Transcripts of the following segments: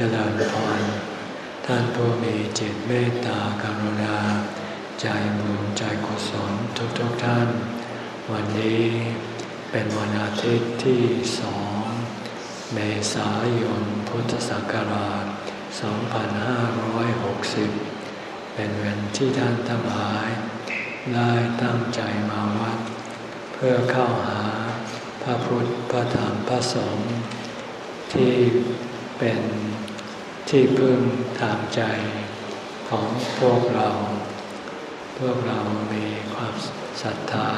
เจริญพร ท่านผู้มีจิตเมตตากรุณา ใจบุญใจกุศลทุกทุกท่าน วันนี้เป็นวันอาทิตย์ที่สองเมษายนพุทธศักราช 2560 เป็นวันที่ท่านทั้งหลาย ได้ตั้งใจมาวัด เพื่อเข้าหาพระพุทธพระธรรมพระสงฆ์ที่เป็น ที่พึ่งทางใจของพวกเรา พวกเรามีความศรัทธา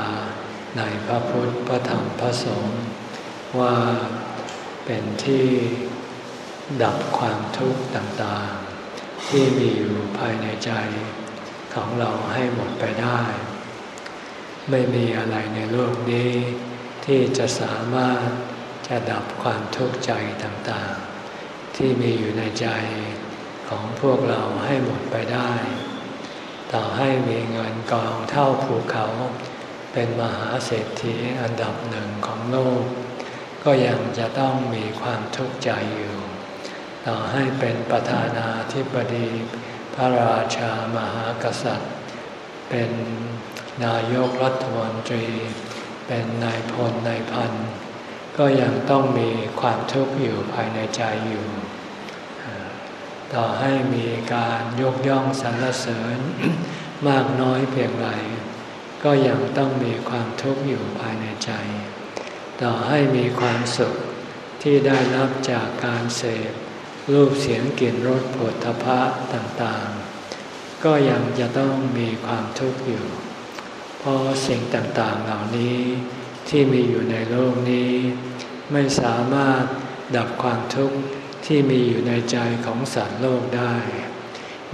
ในพระพุทธ พระธรรม พระสงฆ์ว่าเป็นที่ดับความทุกข์ต่างๆ ที่มีอยู่ภายในใจของเราให้หมดไปได้ ไม่มีอะไรในโลกนี้ ที่จะสามารถจะดับความทุกข์ใจต่างๆ ที่มีอยู่ในใจของพวกเราให้หมดไปได้ ต่อให้มีเงินกองเท่าภูเขา เป็นมหาเศรษฐีอันดับหนึ่งของโลก ก็ยังจะต้องมีความทุกข์ใจอยู่ ต่อให้เป็นประธานาธิบดี พระราชามหากษัตริย์ เป็นนายกรัฐมนตรี เป็นนายพลนายพันก็ยังต้องมีความทุกข์อยู่ภายในใจอยู่ ต่อให้มีการยกย่องสรรเสริญ มากน้อยเพียงไรก็ยังต้องมีความทุกข์อยู่ภายในใจ ต่อให้มีความสุขที่ได้รับจากการเสพรูปเสียงกลิ่นรสผลทพะต่างๆ ก็ยังจะต้องมีความทุกข์อยู่ เพราะสิ่งต่างๆเหล่านี้ที่มีอยู่ในโลกนี้ ไม่สามารถดับความทุกข์ ที่มีอยู่ในใจของสัตว์โลกได้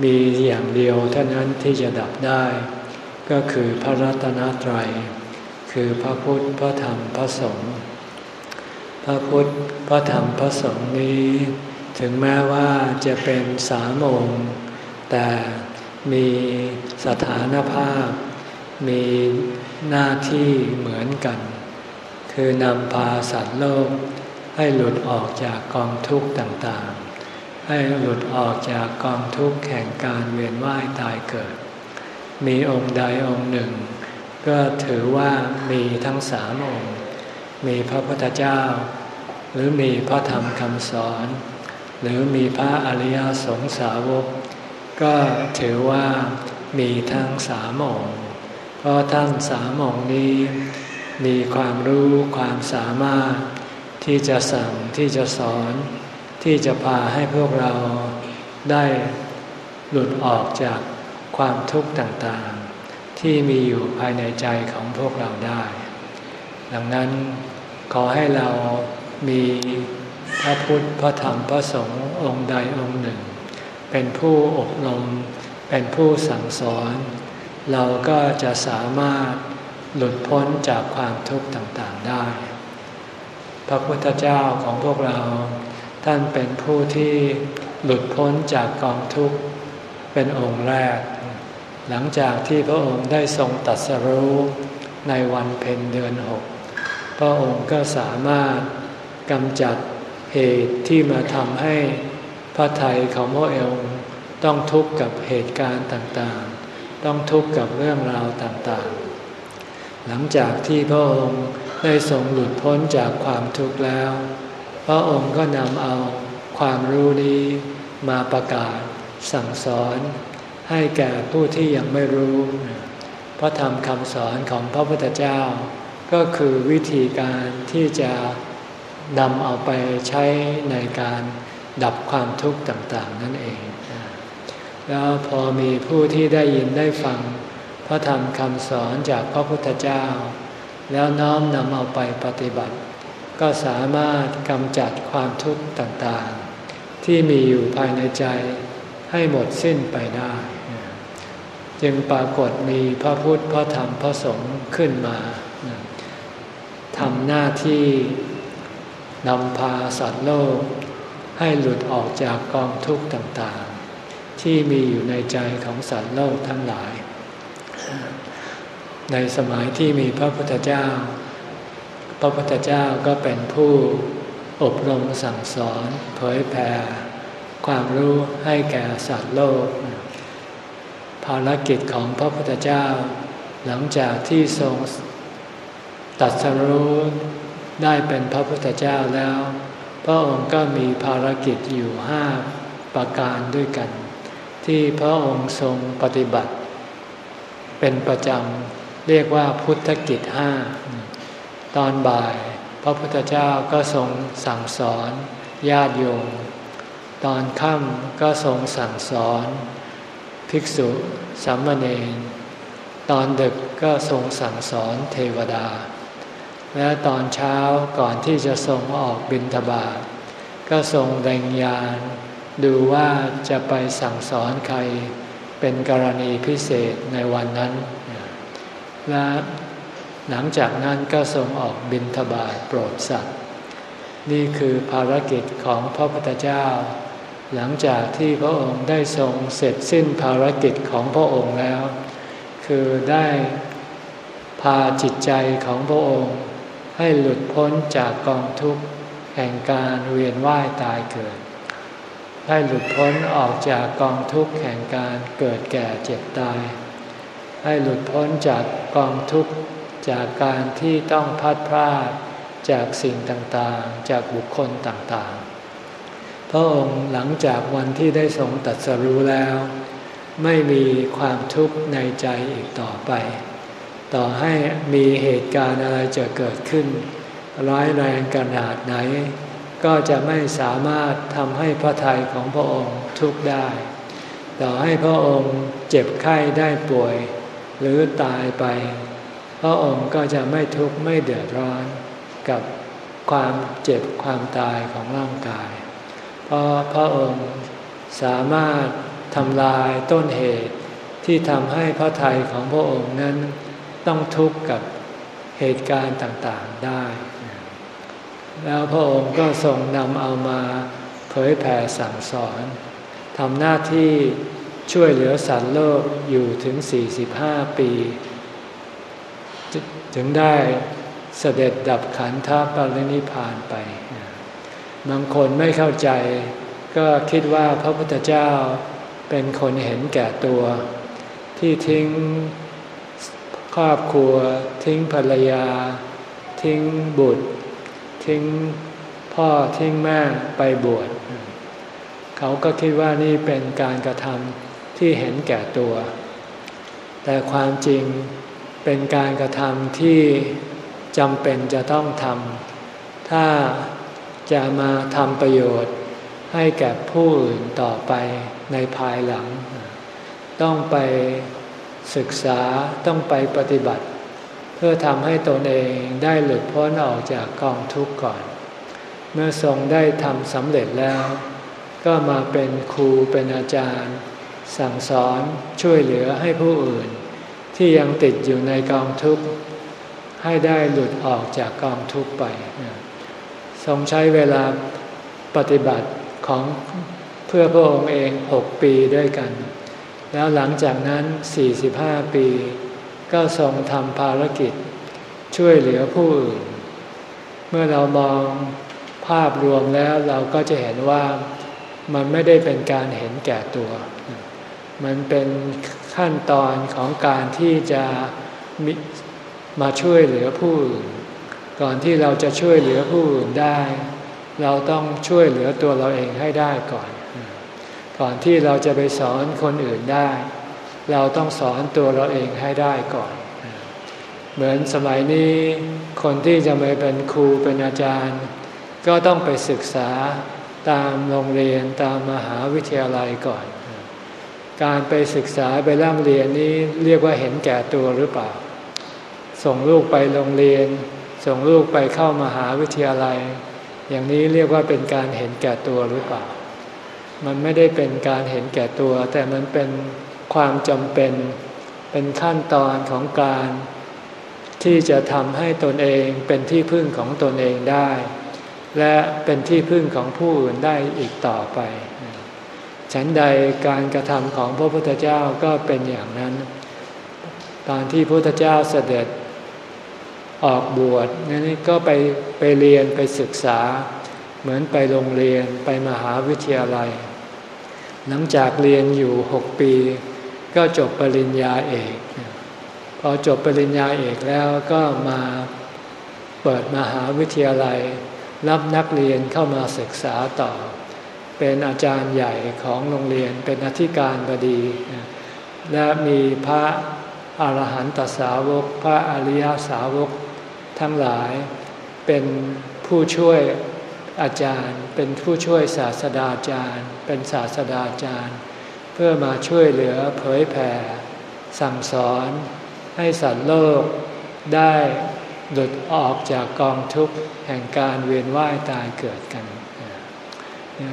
มีอย่างเดียวเท่านั้นที่จะดับได้ ก็คือพระรัตนตรัย คือพระพุทธพระธรรมพระสงฆ์พระพุทธพระธรรมพระสงฆ์นี้ ถึงแม้ว่าจะเป็นสามองค์ แต่มีสถานภาพ มีหน้าที่เหมือนกัน คือนำพาสัตว์โลก ให้หลุดออกจากกองทุกข์ต่างๆ ให้หลุดออกจากกองทุกข์แห่งการเวียนว่ายตายเกิด มีองค์ใดองค์หนึ่ง ก็ถือว่ามีทั้งสามองค์ มีพระพุทธเจ้า หรือมีพระธรรมคำสอน หรือมีพระอริยสงสาวก ก็ถือว่ามีทั้งสามองค์ เพราะท่านสามองค์นี้ มีความรู้ความสามารถ ที่จะสั่งที่จะสอน ที่จะพาให้พวกเราได้หลุดออกจากความทุกข์ต่างๆ ที่มีอยู่ภายในใจของพวกเราได้ ดังนั้นขอให้เรามีพระพุทธพระธรรมพระสงฆ์องค์ใดองค์หนึ่ง เป็นผู้อบรมเป็นผู้สั่งสอน เราก็จะสามารถหลุดพ้นจากความทุกข์ต่างๆได้ พระพุทธเจ้าของพวกเรา ท่านเป็นผู้ที่หลุดพ้นจากกองทุกข์เป็นองค์แรก หลังจากที่พระองค์ได้ทรงตัดสรู้ในวันเพ็ญเดือนหกพระองค์ก็สามารถกำจัดเหตุที่มาทำให้พระไทยของพระองค์ต้องทุกข์กับเหตุการณ์ต่างๆ ต้องทุกข์กับเรื่องราวต่างๆ หลังจากที่พระองค์ ได้ทรงหลุดพ้นจากความทุกข์แล้ว พระองค์ก็นำเอาความรู้นี้มาประกาศสั่งสอนให้แก่ผู้ที่ยังไม่รู้ พระธรรมคำสอนของพระพุทธเจ้า ก็คือวิธีการที่จะนำเอาไปใช้ในการดับความทุกข์ต่างๆ นั่นเอง แล้วพอมีผู้ที่ได้ยินได้ฟัง พระธรรมคำสอนจากพระพุทธเจ้า แล้วน้อมนำเอาไปปฏิบัติ ก็สามารถกำจัดความทุกข์ต่างๆ ที่มีอยู่ภายในใจให้หมดสิ้นไปได้ จึงปรากฏมีพระพุทธพระธรรมพระสงฆ์ขึ้นมาทำหน้าที่นำพาสัตว์โลก ให้หลุดออกจากกองทุกข์ต่างๆ ที่มีอยู่ในใจของสัตว์โลกทั้งหลาย ในสมัยที่มีพระพุทธเจ้า พระพุทธเจ้าก็เป็นผู้อบรมสั่งสอนเผยแผ่ความรู้ให้แก่สัตว์โลก ภารกิจของพระพุทธเจ้า หลังจากที่ทรงตัดสรู้ได้เป็นพระพุทธเจ้าแล้ว พระองค์ก็มีภารกิจอยู่ห้าประการด้วยกัน ที่พระองค์ทรงปฏิบัติ เป็นประจำ เรียกว่าพุทธกิจห้าตอนบ่าย พระพุทธเจ้าก็ทรงสั่งสอนญาติโยมตอนค่ำก็ทรงสั่งสอน ภิกษุสามเณรตอนดึกก็ทรงสั่งสอนเทวดา และตอนเช้าก่อนที่จะทรงออกบิณฑบาตก็ทรงแรงยานดูว่าจะไปสั่งสอนใครเป็นกรณีพิเศษในวันนั้น และหลังจากนั้นก็ทรงออกบิณฑบาตโปรดสัตว์ นี่คือภารกิจของพระพุทธเจ้า หลังจากที่พระองค์ได้ทรงเสร็จสิ้นภารกิจของพระองค์แล้ว คือได้พาจิตใจของพระองค์ ให้หลุดพ้นจากกองทุกข์แห่งการเวียนว่ายตายเกิด ให้หลุดพ้นออกจากกองทุกข์แห่งการเกิดแก่เจ็บตาย ให้หลุดพ้นจากกองทุกข์จากการที่ต้องพัดพลาดจากสิ่งต่างๆ จากบุคคลต่างๆ พระองค์หลังจากวันที่ได้ทรงตัดสรู้แล้ว ไม่มีความทุกข์ในใจอีกต่อไป ต่อให้มีเหตุการณ์อะไรจะเกิดขึ้น ร้ายแรงขนาดไหน ก็จะไม่สามารถทำให้พระทัยของพระองค์ทุกข์ได้ ต่อให้พระองค์เจ็บไข้ได้ป่วย หรือตายไป พระองค์ก็จะไม่ทุกข์ไม่เดือดร้อนกับความเจ็บความตายของร่างกาย เพราะพระองค์สามารถทำลายต้นเหตุที่ทำให้พระทัยของพระองค์นั้นต้องทุกข์กับเหตุการณ์ต่างๆได้ แล้วพระองค์ก็ทรงนำเอามาเผยแผ่สั่งสอนทำหน้าที่ ช่วยเหลือสัตว์โลกอยู่ถึง 45 ปี ถึงได้เสด็จดับขันธปรินิพานไป บางคนไม่เข้าใจ ก็คิดว่าพระพุทธเจ้าเป็นคนเห็นแก่ตัว ที่ทิ้งครอบครัว ทิ้งภรรยา ทิ้งบุตร ทิ้งพ่อทิ้งแม่ไปบวชเขาก็คิดว่านี่เป็นการกระทำ ที่เห็นแก่ตัว แต่ความจริงเป็นการกระทำที่จำเป็นจะต้องทำถ้าจะมาทำประโยชน์ให้แก่ผู้อื่นต่อไปในภายหลัง ต้องไปศึกษาต้องไปปฏิบัติ เพื่อทำให้ตนเองได้หลุดพ้นออกจากกองทุกข์ก่อน เมื่อทรงได้ทำสำเร็จแล้ว ก็มาเป็นครูเป็นอาจารย์ สั่งสอนช่วยเหลือให้ผู้อื่น ที่ยังติดอยู่ในกองทุกข์ให้ได้หลุดออกจากกองทุกข์ไป ทรงใช้เวลาปฏิบัติของเพื่อพระองค์เองหกปีด้วยกัน แล้วหลังจากนั้น 45 ปี ก็ทรงทำภารกิจช่วยเหลือผู้อื่น เมื่อเรามองภาพรวมแล้วเราก็จะเห็นว่ามันไม่ได้เป็นการเห็นแก่ตัว มันเป็นขั้นตอนของการที่จะมาช่วยเหลือผู้อื่นก่อนที่เราจะช่วยเหลือผู้อื่นได้ เราต้องช่วยเหลือตัวเราเองให้ได้ก่อน ก่อนที่เราจะไปสอนคนอื่นได้ เราต้องสอนตัวเราเองให้ได้ก่อน เหมือนสมัยนี้คนที่จะมาเป็นครูเป็นอาจารย์ ก็ต้องไปศึกษาตามโรงเรียนตามมหาวิทยาลัยก่อน การไปศึกษาไปร่ำเรียนนี้เรียกว่าเห็นแก่ตัวหรือเปล่า ส่งลูกไปโรงเรียน ส่งลูกไปเข้ามาหาวิทยาลัย อย่างนี้เรียกว่าเป็นการเห็นแก่ตัวหรือเปล่า มันไม่ได้เป็นการเห็นแก่ตัว แต่มันเป็นความจำเป็น เป็นขั้นตอนของการ ที่จะทำให้ตนเองเป็นที่พึ่งของตนเองได้ และเป็นที่พึ่งของผู้อื่นได้อีกต่อไป ฉันใดการกระทำของพระพุทธเจ้าก็เป็นอย่างนั้น ตอนที่พระพุทธเจ้าเสด็จออกบวชนี่ก็ไปไปเรียนไปศึกษา เหมือนไปโรงเรียนไปมหาวิทยาลัย หลังจากเรียนอยู่หกปี ก็จบปริญญาเอก พอจบปริญญาเอกแล้วก็มาเปิดมหาวิทยาลัย รับนักเรียนเข้ามาศึกษาต่อ เป็นอาจารย์ใหญ่ของโรงเรียนเป็นอธิการบดี และมีพระอาหารหันตสาวก พระอริยสาวกทั้งหลายเป็นผู้ช่วยอาจารย์ เป็นผู้ช่วยศาสดาจารย์ เป็นศาสดาจารย์ เพื่อมาช่วยเหลือเผยแผ่ สั่งสอนให้สัตว์โลกได้หลุดออกจากกองทุกข์แห่งการเวียนว่ายตายเกิดกัน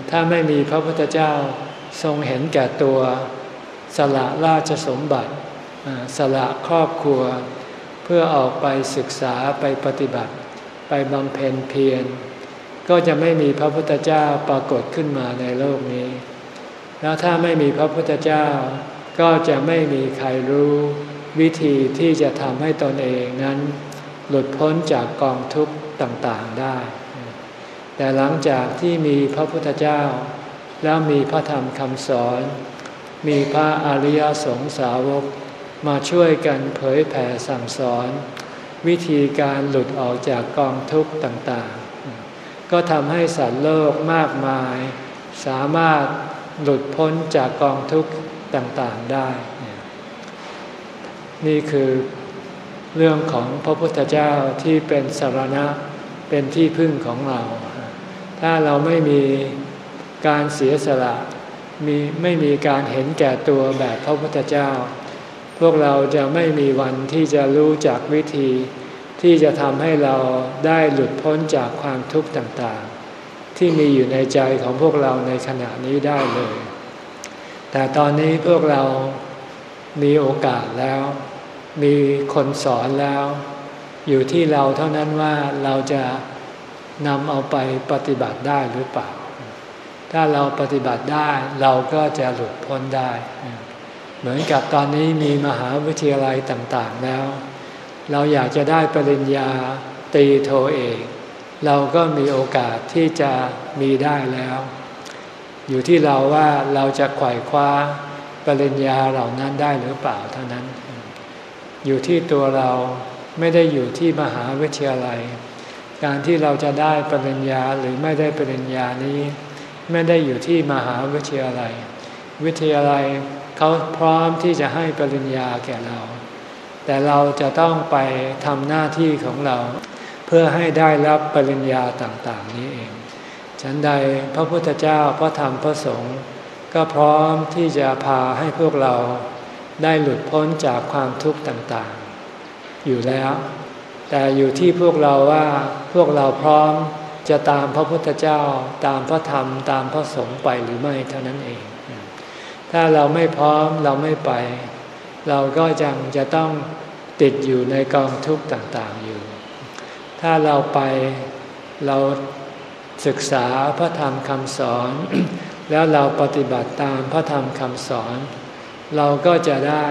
ถ้าไม่มีพระพุทธเจ้าทรงเห็นแก่ตัวสละราชสมบัติ สละครอบครัว เพื่อออกไปศึกษาไปปฏิบัติ ไปบำเพ็ญเพียรก็จะไม่มีพระพุทธเจ้าปรากฏขึ้นมาในโลกนี้ แล้วถ้าไม่มีพระพุทธเจ้า ก็จะไม่มีใครรู้วิธีที่จะทำให้ตนเองนั้น หลุดพ้นจากกองทุกข์ต่างๆได้ แต่หลังจากที่มีพระพุทธเจ้า แล้วมีพระธรรมคำสอน มีพระอริยสงสาวกมาช่วยกันเผยแผ่สั่งสอน วิธีการหลุดออกจากกองทุกข์ต่างๆ ก็ทำให้สัตว์โลกมากมาย สามารถหลุดพ้นจากกองทุกข์ต่างๆได้ นี่คือเรื่องของพระพุทธเจ้าที่เป็นสารณะเป็นที่พึ่งของเรา ถ้าเราไม่มีการเสียสละมีไม่มีการเห็นแก่ตัวแบบพระพุทธเจ้า พวกเราจะไม่มีวันที่จะรู้จักวิธี ที่จะทำให้เราได้หลุดพ้นจากความทุกข์ต่างๆ ที่มีอยู่ในใจของพวกเราในขณะนี้ได้เลย แต่ตอนนี้พวกเรามีโอกาสแล้ว มีคนสอนแล้ว อยู่ที่เราเท่านั้นว่าเราจะ นำเอาไปปฏิบัติได้หรือเปล่า ถ้าเราปฏิบัติได้เราก็จะหลุดพ้นได้ เหมือนกับตอนนี้มีมหาวิทยาลัยต่างๆแล้ว เราอยากจะได้ปริญญาตีโทเอกเราก็มีโอกาสที่จะมีได้แล้ว อยู่ที่เราว่าเราจะไขว่คว้าปริญญาเหล่านั้นได้หรือเปล่าเท่านั้น อยู่ที่ตัวเราไม่ได้อยู่ที่มหาวิทยาลัย การที่เราจะได้ปริญญาหรือไม่ได้ปริญญานี้ ไม่ได้อยู่ที่มหาวิทยาลัย วิทยาลัยเขาพร้อมที่จะให้ปริญญาแก่เรา แต่เราจะต้องไปทำหน้าที่ของเรา เพื่อให้ได้รับปริญญาต่างๆ นี้เอง ฉันใดพระพุทธเจ้าพระธรรมพระสงฆ์ก็พร้อมที่จะพาให้พวกเราได้หลุดพ้นจากความทุกข์ต่างๆ อยู่แล้ว แต่อยู่ที่พวกเราว่าพวกเราพร้อมจะตามพระพุทธเจ้า ตามพระธรรม ตามพระสงฆ์ไปหรือไม่เท่านั้นเอง ถ้าเราไม่พร้อมเราไม่ไป เราก็ยังจะต้องติดอยู่ในกองทุกข์ต่างๆอยู่ ถ้าเราไปเราศึกษาพระธรรมคำสอน แล้วเราปฏิบัติตามพระธรรมคำสอน เราก็จะได้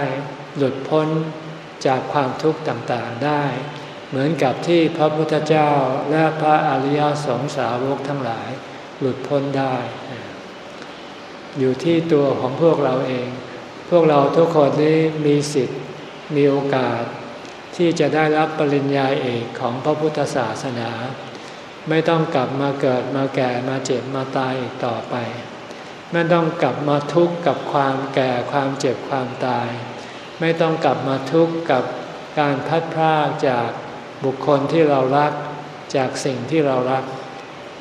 หลุดพ้นจากความทุกข์ต่างๆได้ เหมือนกับที่พระพุทธเจ้าและพระอริยสงสาวกทั้งหลายหลุดพ้นได้ อยู่ที่ตัวของพวกเราเอง พวกเราทุกคนนี้มีสิทธิ์มีโอกาส ที่จะได้รับปริญญาเอกของพระพุทธศาสนา ไม่ต้องกลับมาเกิดมาแก่มาเจ็บมาตายต่อไป ไม่ต้องกลับมาทุกข์กับความแก่ความเจ็บความตาย ไม่ต้องกลับมาทุกข์กับการพัดพรากจาก บุคคลที่เรารักจากสิ่งที่เรารัก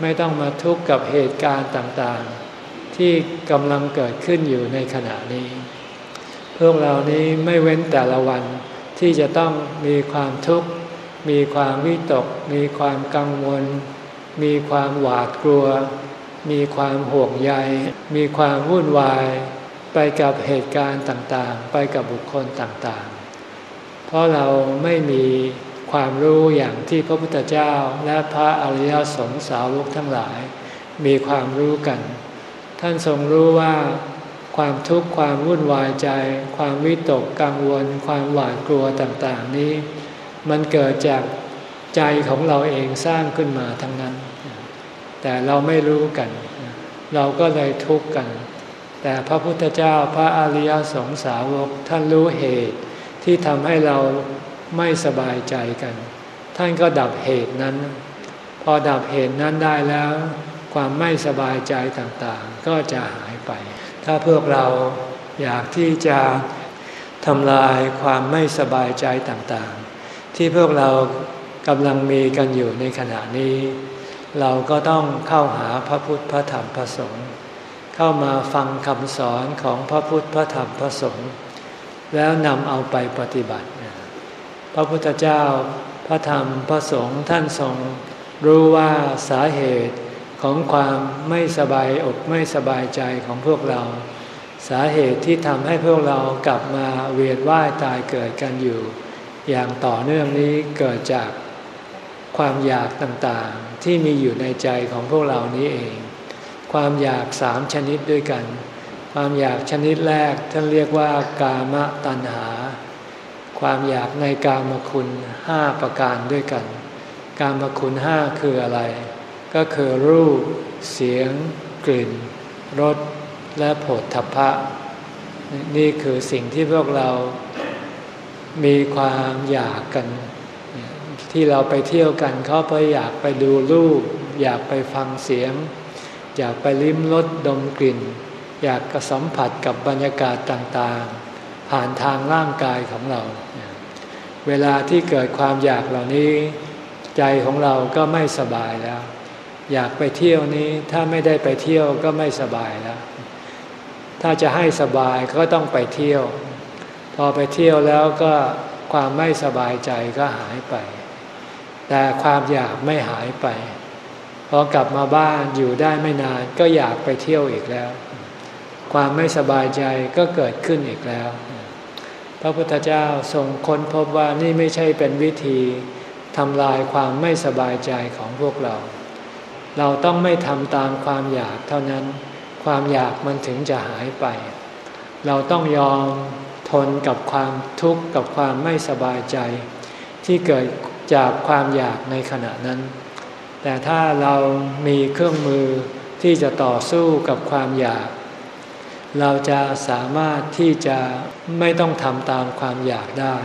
ไม่ต้องมาทุกข์กับเหตุการณ์ต่างๆ ที่กำลังเกิดขึ้นอยู่ในขณะนี้ พวกเรานี้ไม่เว้นแต่ละวันที่จะต้องมีความทุกข์ มีความวิตก มีความกังวล มีความหวาดกลัว มีความห่วงใย มีความวุ่นวาย ไปกับเหตุการณ์ต่างๆ ไปกับบุคคลต่างๆ เพราะเราไม่มี ความรู้อย่างที่พระพุทธเจ้าและพระอริยสงสาวกทั้งหลาย มีความรู้กัน ท่านทรงรู้ว่าความทุกข์ความวุ่นวายใจ ความวิตกกังวล ความหวาดกลัวต่างๆ นี้ มันเกิดจากใจของเราเองสร้างขึ้นมาทั้งนั้น แต่เราไม่รู้กัน เราก็เลยทุกข์กัน แต่พระพุทธเจ้าพระอริยสงสาวกท่านรู้เหตุที่ทำให้เรา ไม่สบายใจกัน ท่านก็ดับเหตุนั้น พอดับเหตุนั้นได้แล้ว ความไม่สบายใจต่างๆ ก็จะหายไป ถ้าพวกเราอยากที่จะทำลายความไม่สบายใจต่างๆ ที่พวกเรากำลังมีกันอยู่ในขณะนี้ เราก็ต้องเข้าหาพระพุทธพระธรรมพระสงฆ์เข้ามาฟังคำสอนของพระพุทธพระธรรมพระสงฆ์แล้วนำเอาไปปฏิบัติ พระพุทธเจ้า พระธรรมพระสงฆ์ท่านทรงรู้ว่าสาเหตุของความไม่สบายอกไม่สบายใจของพวกเรา สาเหตุที่ทำให้พวกเรากลับมาเวียนว่ายตายเกิดกันอยู่ อย่างต่อเนื่องนี้เกิดจากความอยากต่างๆที่มีอยู่ในใจของพวกเรานี้เอง ความอยากสามชนิดด้วยกัน ความอยากชนิดแรกท่านเรียกว่ากามตัณหา ความอยากในกามคุณห้าประการด้วยกัน กามคุณห้าคืออะไร ก็คือรูป เสียง กลิ่นรสและผลทพะ นี่คือสิ่งที่พวกเรามีความอยากกัน ที่เราไปเที่ยวกันเขาเพราะอยากไปดูรูป อยากไปฟังเสียง อยากไปลิ้มรสดมกลิ่น อยากกระสัมผัสกับบรรยากาศต่างๆ ผ่านทางร่างกายของเรา เวลาที่เกิดความอยากเหล่านี้ ใจของเราก็ไม่สบายแล้ว อยากไปเที่ยวนี้ถ้าไม่ได้ไปเที่ยวก็ไม่สบายแล้ว ถ้าจะให้สบายก็ต้องไปเที่ยว พอไปเที่ยวแล้วก็ความไม่สบายใจก็หายไป แต่ความอยากไม่หายไปพอกลับมาบ้านอยู่ได้ไม่นานก็อยากไปเที่ยวอีกแล้ว ความไม่สบายใจก็เกิดขึ้นอีกแล้ว พระพุทธเจ้าทรงค้นพบว่านี่ไม่ใช่เป็นวิธีทำลายความไม่สบายใจของพวกเรา เราต้องไม่ทำตามความอยากเท่านั้น ความอยากมันถึงจะหายไป เราต้องยอมทนกับความทุกข์กับความไม่สบายใจ ที่เกิดจากความอยากในขณะนั้น แต่ถ้าเรามีเครื่องมือที่จะต่อสู้กับความอยาก เราจะสามารถที่จะไม่ต้องทำตามความอยากได้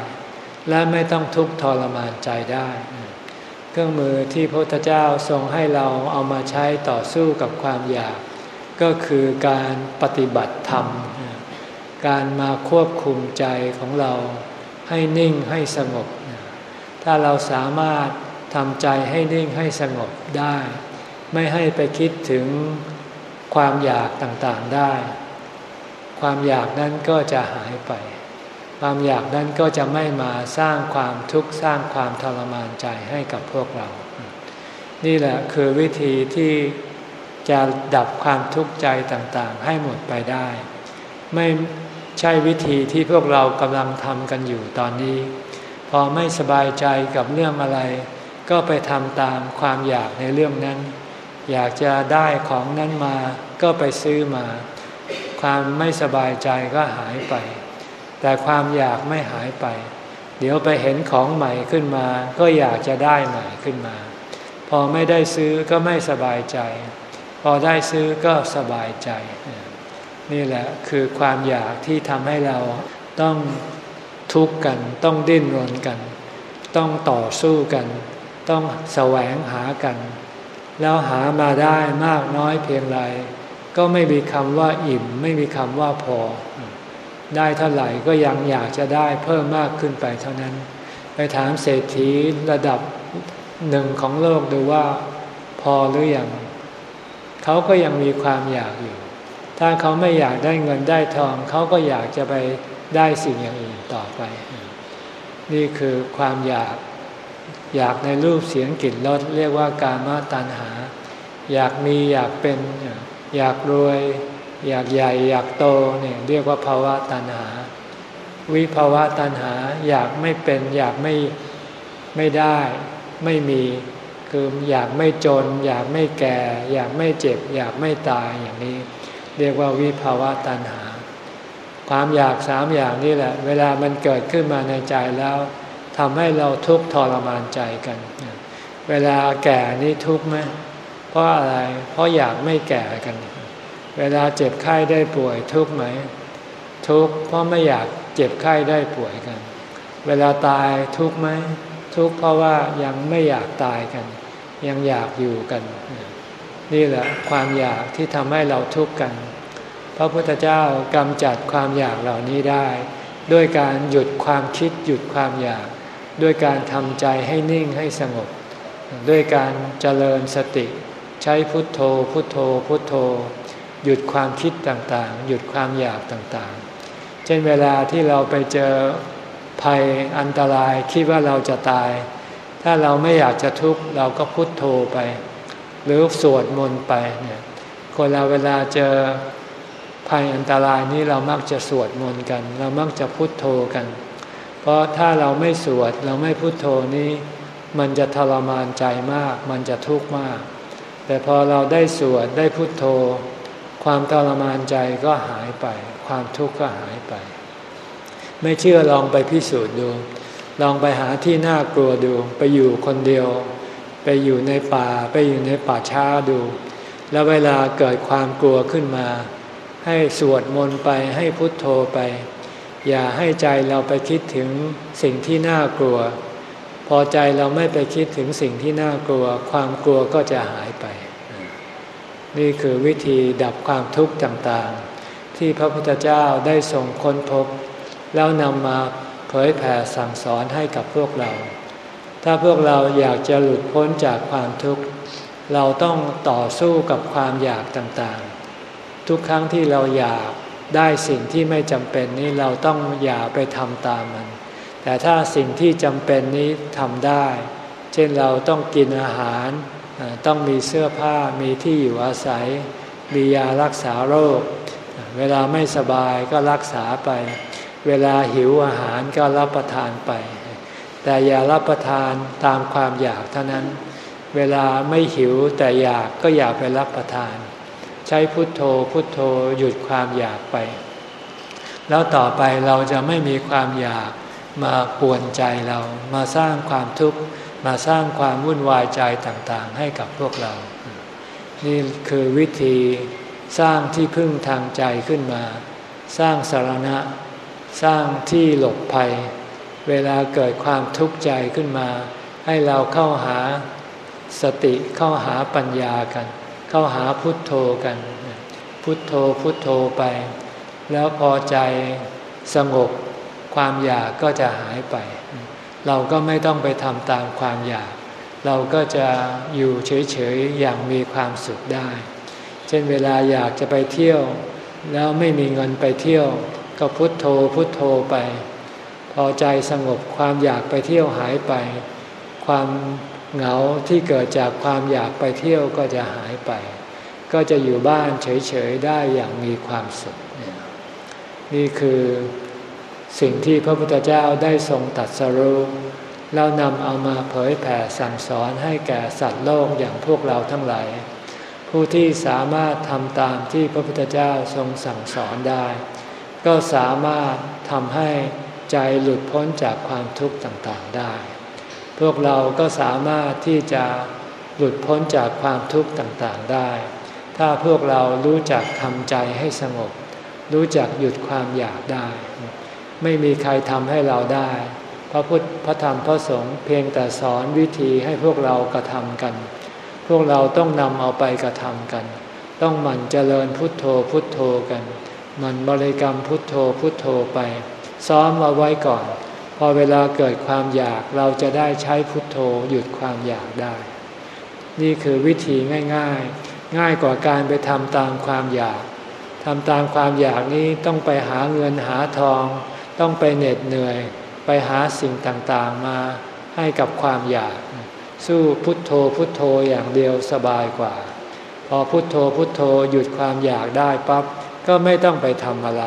และไม่ต้องทุกข์ทรมานใจได้ เครื่องมือที่พระพุทธเจ้าทรงให้เราเอามาใช้ต่อสู้กับความอยาก ก็คือการปฏิบัติธรรม การมาควบคุมใจของเราให้นิ่งให้สงบ ถ้าเราสามารถทำใจให้นิ่งให้สงบได้ ไม่ให้ไปคิดถึงความอยากต่างๆได้ ความอยากนั้นก็จะหายไป ความอยากนั้นก็จะไม่มาสร้างความทุกข์สร้างความทรมานใจให้กับพวกเรา นี่แหละคือวิธีที่จะดับความทุกข์ใจต่างๆ ให้หมดไปได้ ไม่ใช่วิธีที่พวกเรากำลังทำกันอยู่ตอนนี้ พอไม่สบายใจกับเรื่องอะไร ก็ไปทำตามความอยากในเรื่องนั้น อยากจะได้ของนั้นมาก็ไปซื้อมา ความไม่สบายใจก็หายไป แต่ความอยากไม่หายไป เดี๋ยวไปเห็นของใหม่ขึ้นมา ก็อยากจะได้ใหม่ขึ้นมา พอไม่ได้ซื้อก็ไม่สบายใจ พอได้ซื้อก็สบายใจ นี่แหละคือความอยากที่ทำให้เราต้องทุกข์กัน ต้องดิ้นรนกัน ต้องต่อสู้กัน ต้องแสวงหากัน แล้วหามาได้มากน้อยเพียงไร ก็ไม่มีคำว่าอิ่ม ไม่มีคำว่าพอ ได้เท่าไหร่ก็ยังอยากจะได้เพิ่มมากขึ้นไปเท่านั้น ไปถามเศรษฐีระดับหนึ่งของโลกดูว่าพอหรืออยังเขาก็ยังมีความอยากอยู่ ถ้าเขาไม่อยากได้เงินได้ทอง เขาก็อยากจะไปได้สิ่งอย่างอื่นต่อไป นี่คือความอยากอยากในรูปเสียงกลิ่นรสเรียกว่ากามตัณหา อยากมีอยากเป็น อยากรวย อยากใหญ่ อยากโตเนี่ยเรียกว่าภาวะตัณหา วิภาวะตัณหาอยากไม่เป็น อยากไม่ไม่ได้ไม่มีคืออยากไม่จน อยากไม่แก่ อยากไม่เจ็บ อยากไม่ตายอย่างนี้ เรียกว่าวิภาวะตัณหา ความอยากสามอย่างนี่แหละ เวลามันเกิดขึ้นมาในใจแล้วทำให้เราทุกข์ทรมานใจกัน เวลาแก่นี่ทุกข์ไหม ราะอะไร เพราะอยากไม่แก่กัน เวลาเจ็บไข้ได้ป่วยทุกไหม ทุกเพราะไม่อยากเจ็บไข้ได้ป่วยกัน เวลาตายทุกไหม ทุกเพราะว่ายังไม่อยากตายกัน ยังอยากอยู่กัน นี่แหละความอยากที่ทำให้เราทุกข์กัน พระพุทธเจ้ากำจัดความอยากเหล่านี้ได้ ด้วยการหยุดความคิดหยุดความอยาก ด้วยการทำใจให้นิ่งให้สงบด้วยการเจริญสติ ใช้พุทโธ พุทโธ พุทโธ หยุดความคิดต่างๆ หยุดความอยากต่างๆ เช่นเวลาที่เราไปเจอภัยอันตรายคิดว่าเราจะตาย ถ้าเราไม่อยากจะทุกข์เราก็พุทโธไป หรือสวดมนต์ไปเนี่ยคนเราเวลาเจอภัยอันตรายนี้เรามักจะสวดมนต์กัน เรามักจะพุทโธกัน เพราะถ้าเราไม่สวดเราไม่พุทโธนี้ มันจะทรมานใจมาก มันจะทุกข์มาก แต่พอเราได้สวดได้พุทโธ ความทรมานใจก็หายไป ความทุกข์ก็หายไป ไม่เชื่อลองไปพิสูจน์ดู ลองไปหาที่น่ากลัวดู ไปอยู่คนเดียว ไปอยู่ในป่า ไปอยู่ในป่าช้าดู แล้วเวลาเกิดความกลัวขึ้นมา ให้สวดมนต์ไปให้พุทโธไป อย่าให้ใจเราไปคิดถึงสิ่งที่น่ากลัว พอใจเราไม่ไปคิดถึงสิ่งที่น่ากลัว ความกลัวก็จะหายไป นี่คือวิธีดับความทุกข์ต่างๆ ที่พระพุทธเจ้าได้ทรงค้นพบ แล้วนำมาเผยแผ่สั่งสอนให้กับพวกเรา ถ้าพวกเราอยากจะหลุดพ้นจากความทุกข์ เราต้องต่อสู้กับความอยากต่างๆ ทุกครั้งที่เราอยากได้สิ่งที่ไม่จำเป็นนี้เราต้องอย่าไปทำตามมัน แต่ถ้าสิ่งที่จำเป็นนี้ทำได้ เช่นเราต้องกินอาหาร ต้องมีเสื้อผ้ามีที่อยู่อาศัย มียารักษาโรค เวลาไม่สบายก็รักษาไป เวลาหิวอาหารก็รับประทานไป แต่อย่ารับประทานตามความอยากเท่านั้น เวลาไม่หิวแต่อยากก็อย่าไปรับประทาน ใช้พุทโธพุทโธหยุดความอยากไป แล้วต่อไปเราจะไม่มีความอยาก มาปวนใจเรามาสร้างความทุกข์มาสร้างความวุ่นวายใจต่างๆ ให้กับพวกเรา นี่คือวิธีสร้างที่พึ่งทางใจขึ้นมา สร้างสารณะ สร้างที่หลบภัย เวลาเกิดความทุกข์ใจขึ้นมา ให้เราเข้าหาสติเข้าหาปัญญากัน เข้าหาพุทโธกัน พุทโธพุทโธไป แล้วพอใจสงบ ความอยากก็จะหายไป เราก็ไม่ต้องไปทำตามความอยาก เราก็จะอยู่เฉยๆอย่างมีความสุขได้ เช่นเวลาอยากจะไปเที่ยว แล้วไม่มีเงินไปเที่ยว ก็พุทโธพุทโธไป พอใจสงบความอยากไปเที่ยวหายไป ความเหงาที่เกิดจากความอยากไปเที่ยวก็จะหายไป ก็จะอยู่บ้านเฉยๆได้อย่างมีความสุข นี่คือ สิ่งที่พระพุทธเจ้าได้ทรงตัดสรุปแล้วนำเอามาเผยแผ่สั่งสอนให้แก่สัตว์โลกอย่างพวกเราทั้งหลาย ผู้ที่สามารถทำตามที่พระพุทธเจ้าทรงสั่งสอนได้ ก็สามารถทำให้ใจหลุดพ้นจากความทุกข์ต่างๆได้ พวกเราก็สามารถที่จะหลุดพ้นจากความทุกข์ต่างๆได้ ถ้าพวกเรารู้จักทำใจให้สงบ รู้จักหยุดความอยากได้ ไม่มีใครทำให้เราได้ พระพุทธพระธรรมพระสงฆ์เพียงแต่สอนวิธีให้พวกเรากระทำกัน พวกเราต้องนำเอาไปกระทำกัน ต้องหมั่นเจริญพุทโธพุทโธกันหมั่นบริกรรมพุทโธพุทโธไป ซ้อมเอาไว้ก่อน พอเวลาเกิดความอยากเราจะได้ใช้พุทโธหยุดความอยากได้ นี่คือวิธีง่ายๆ ง่ายกว่าการไปทำตามความอยากทำตามความอยากนี้ต้องไปหาเงินหาทอง ต้องไปเหน็ดเหนื่อยไปหาสิ่งต่างๆมาให้กับความอยาก สู้พุทโธพุทโธอย่างเดียวสบายกว่า พอพุทโธพุทโธหยุดความอยากได้ปั๊บก็ไม่ต้องไปทำอะไร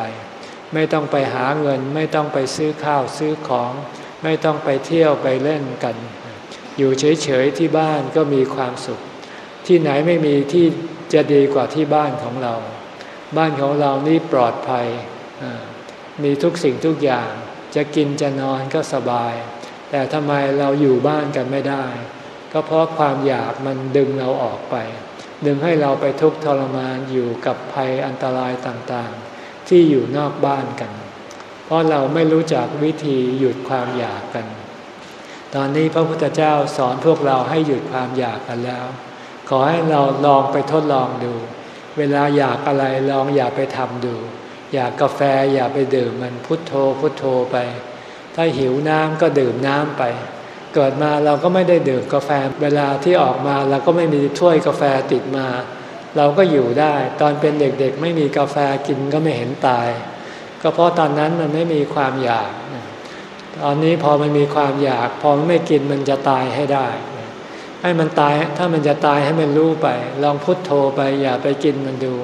ไม่ต้องไปหาเงิน ไม่ต้องไปซื้อข้าวซื้อของ ไม่ต้องไปเที่ยวไปเล่นกัน อยู่เฉยๆที่บ้านก็มีความสุข ที่ไหนไม่มีที่จะดีกว่าที่บ้านของเรา บ้านของเรานี่ปลอดภัย มีทุกสิ่งทุกอย่าง จะกินจะนอนก็สบาย แต่ทำไมเราอยู่บ้านกันไม่ได้ ก็เพราะความอยากมันดึงเราออกไป ดึงให้เราไปทุกข์ทรมานอยู่กับภัยอันตรายต่างๆ ที่อยู่นอกบ้านกัน เพราะเราไม่รู้จักวิธีหยุดความอยากกัน ตอนนี้พระพุทธเจ้าสอนพวกเราให้หยุดความอยากกันแล้ว ขอให้เราลองไปทดลองดู เวลาอยากอะไรลองอย่าไปทำดู อยากกาแฟอย่าไปดื่มมันพุทโธพุทโธไป ถ้าหิวน้ำก็ดื่มน้ำไป เกิดมาเราก็ไม่ได้ดื่มกาแฟเวลาที่ออกมาเราก็ไม่มีถ้วยกาแฟติดมา เราก็อยู่ได้ ตอนเป็นเด็กๆ ไม่มีกาแฟกินก็ไม่เห็นตาย ก็เพราะตอนนั้นมันไม่มีความอยาก ตอนนี้พอมันมีความอยาก พอมไม่กินมันจะตายให้ได้ ให้มันตายถ้ามันจะตายให้มันรู้ไป ลองพุทโธไปอย่าไปกินมันดู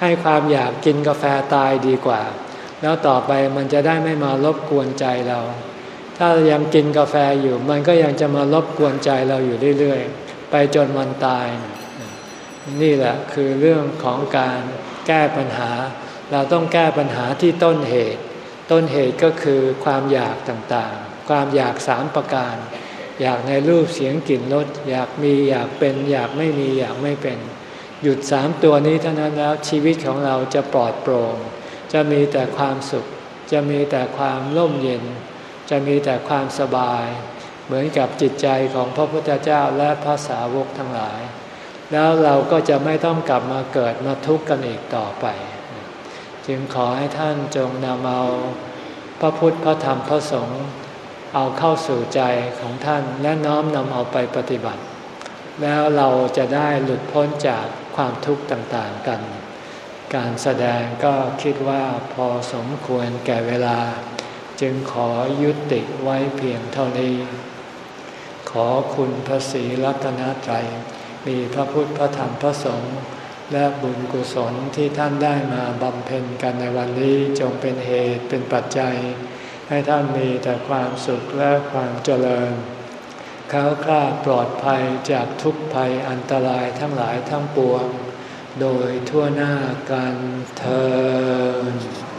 ให้ความอยากกินกาแฟตายดีกว่า แล้วต่อไปมันจะได้ไม่มารบกวนใจเรา ถ้ายังกินกาแฟอยู่มันก็ยังจะมารบกวนใจเราอยู่เรื่อยๆ ไปจนวันตาย นี่แหละคือเรื่องของการแก้ปัญหา เราต้องแก้ปัญหาที่ต้นเหตุ ต้นเหตุก็คือความอยากต่างๆ ความอยากสามประการ อยากในรูปเสียงกลิ่นรสอยากมีอยากเป็น อยากไม่มีอยากไม่เป็น หยุดสามตัวนี้เท่านั้นแล้วชีวิตของเราจะปลอดโปร่ง จะมีแต่ความสุข จะมีแต่ความร่มเย็น จะมีแต่ความสบาย เหมือนกับจิตใจของพระพุทธเจ้าและพระสาวกทั้งหลาย แล้วเราก็จะไม่ต้องกลับมาเกิดมาทุกข์กันอีกต่อไป จึงขอให้ท่านจงนำเอาพระพุทธพระธรรมพระสงฆ์เอาเข้าสู่ใจของท่านและน้อมนำเอาไปปฏิบัติ แล้วเราจะได้หลุดพ้นจาก ความทุกข์ต่างๆกัน การแสดงก็คิดว่าพอสมควรแก่เวลา จึงขอยุติไว้เพียงเท่านี้ ขอคุณพระศรีรัตนตรัย มีพระพุทธพระธรรมพระสงฆ์และบุญกุศลที่ท่านได้มาบำเพ็ญกันในวันนี้จงเป็นเหตุเป็นปัจจัย ให้ท่านมีแต่ความสุขและความเจริญ เขากล้าปลอดภัยจากทุกภัยอันตรายทั้งหลายทั้งปวง โดยทั่วหน้ากันเธอ